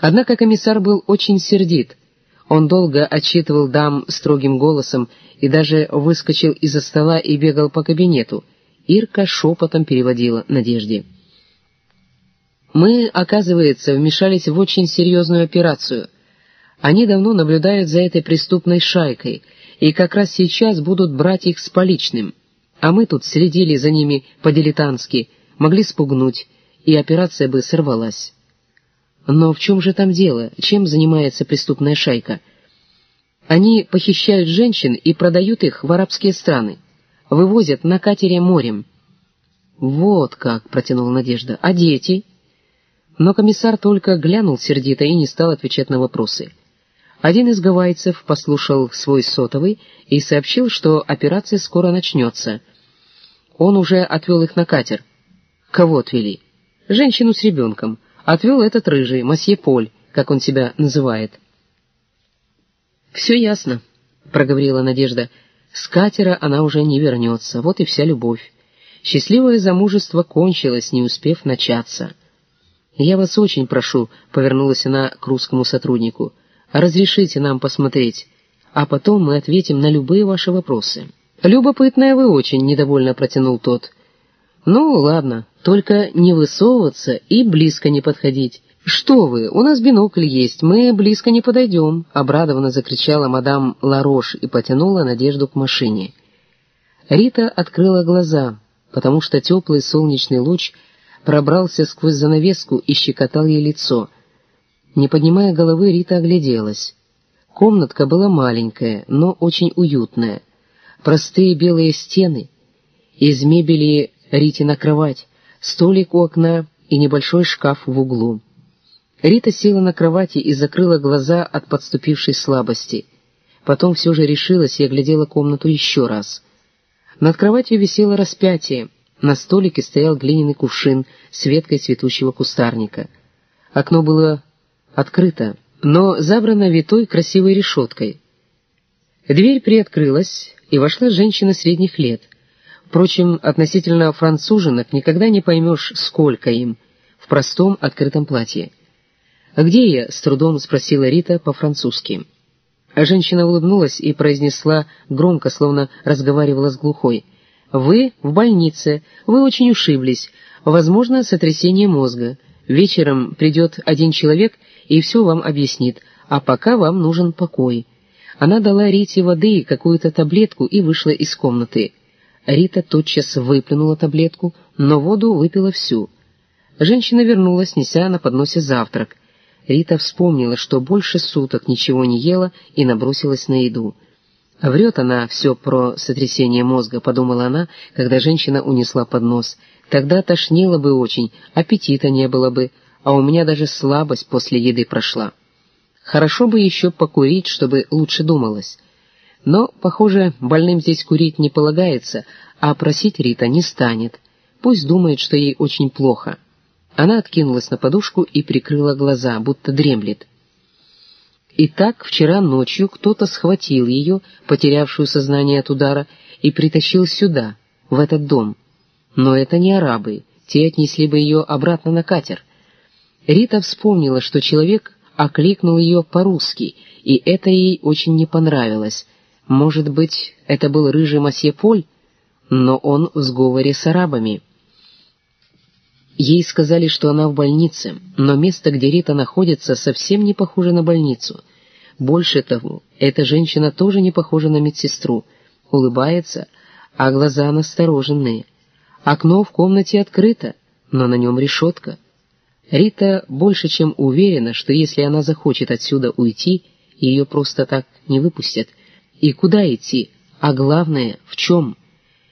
Однако комиссар был очень сердит. Он долго отчитывал дам строгим голосом и даже выскочил из-за стола и бегал по кабинету. Ирка шепотом переводила Надежде. «Мы, оказывается, вмешались в очень серьезную операцию. Они давно наблюдают за этой преступной шайкой, и как раз сейчас будут брать их с поличным. А мы тут следили за ними по-дилетантски, могли спугнуть, и операция бы сорвалась». Но в чем же там дело? Чем занимается преступная шайка? Они похищают женщин и продают их в арабские страны. Вывозят на катере морем. «Вот как», — протянула Надежда, — «а дети?» Но комиссар только глянул сердито и не стал отвечать на вопросы. Один из гавайцев послушал свой сотовый и сообщил, что операция скоро начнется. Он уже отвел их на катер. Кого отвели? Женщину с ребенком — отвел этот рыжий, масье Поль, как он себя называет. «Все ясно», — проговорила Надежда. «С катера она уже не вернется, вот и вся любовь. Счастливое замужество кончилось, не успев начаться». «Я вас очень прошу», — повернулась она к русскому сотруднику, — «разрешите нам посмотреть, а потом мы ответим на любые ваши вопросы». «Любопытная вы очень», — недовольно протянул тот. «Ну, ладно, только не высовываться и близко не подходить. «Что вы, у нас бинокль есть, мы близко не подойдем», — обрадованно закричала мадам Ларош и потянула Надежду к машине. Рита открыла глаза, потому что теплый солнечный луч пробрался сквозь занавеску и щекотал ей лицо. Не поднимая головы, Рита огляделась. Комнатка была маленькая, но очень уютная. Простые белые стены, из мебели Рите кровать, столик у окна и небольшой шкаф в углу. Рита села на кровати и закрыла глаза от подступившей слабости. Потом все же решилась и оглядела комнату еще раз. Над кроватью висело распятие, на столике стоял глиняный кувшин с веткой цветущего кустарника. Окно было открыто, но забрано витой красивой решеткой. Дверь приоткрылась, и вошла женщина средних лет. Впрочем, относительно француженок никогда не поймешь, сколько им, в простом открытом платье. «А где я?» — с трудом спросила Рита по-французски. А женщина улыбнулась и произнесла громко, словно разговаривала с глухой. «Вы в больнице, вы очень ушиблись, возможно, сотрясение мозга. Вечером придет один человек и все вам объяснит, а пока вам нужен покой». Она дала Рите воды и какую-то таблетку и вышла из комнаты. Рита тотчас выплюнула таблетку, но воду выпила всю. Женщина вернулась, неся на подносе завтрак. Рита вспомнила, что больше суток ничего не ела и набросилась на еду. «Врет она все про сотрясение мозга», — подумала она, когда женщина унесла поднос. «Тогда тошнило бы очень, аппетита не было бы, а у меня даже слабость после еды прошла. Хорошо бы еще покурить, чтобы лучше думалось». Но, похоже, больным здесь курить не полагается, а просить Рита не станет. Пусть думает, что ей очень плохо. Она откинулась на подушку и прикрыла глаза, будто дремлет. Итак, вчера ночью кто-то схватил ее, потерявшую сознание от удара, и притащил сюда, в этот дом. Но это не арабы, те отнесли бы ее обратно на катер. Рита вспомнила, что человек окликнул ее по-русски, и это ей очень не понравилось — может быть, это был рыжий масье Поль, но он в сговоре с арабами. Ей сказали, что она в больнице, но место, где Рита находится, совсем не похоже на больницу. Больше того, эта женщина тоже не похожа на медсестру, улыбается, а глаза настороженные. Окно в комнате открыто, но на нем решетка. Рита больше чем уверена, что если она захочет отсюда уйти, ее просто так не выпустят — и куда идти, а главное, в чем